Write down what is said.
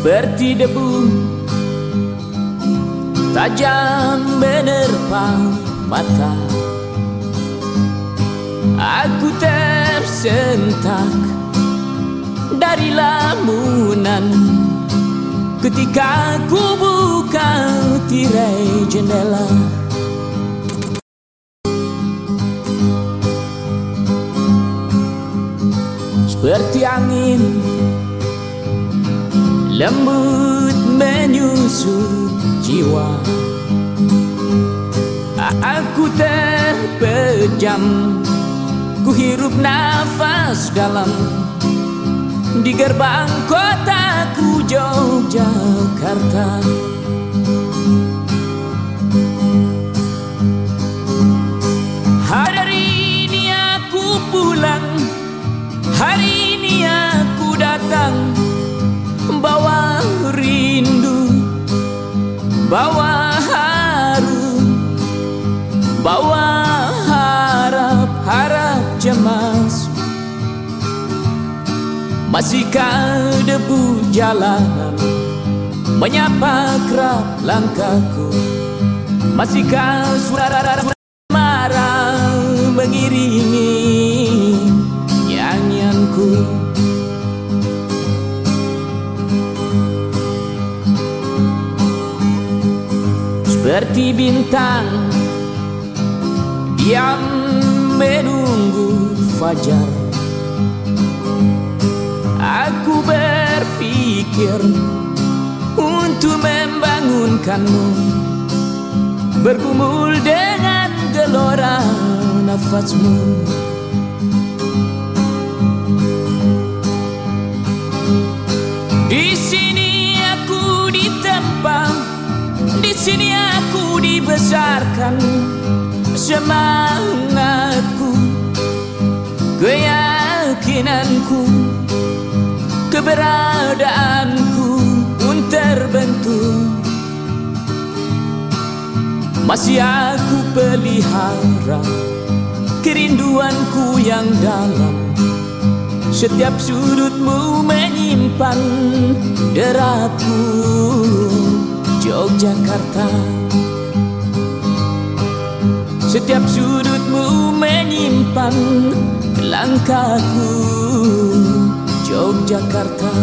seperti debu tajam menerpa mata. Aku tersentak dari lamunan. Ketika ku buka tirai jendela. Seperti angin lembut menyusut jiwa. Aku terpejam. Ku hirup nafas dalam. Di gerbang kotaku Yogyakarta. Hari ini aku pulang. Hari ini aku datang Bawa haru Bawa harap-harap cemas. Masihkah debu jalanan Menyapa kerap langkahku? Masihkah suara marah Mengiringi Seperti bintang. Diam menunggu fajar. Aku berpikir Untuk membangunkanmu. Bergumul dengan gelora nafasmu. Di sini aku ditempa. Di sini dibesarkan. Semangatku Keyakinanku Keberadaanku pun terbentuk. Masih aku pelihara Kerinduanku yang dalam. Setiap sudutmu menyimpan Derapku Yogyakarta Setiap sudutmu menyimpan Langkahku. Yogyakarta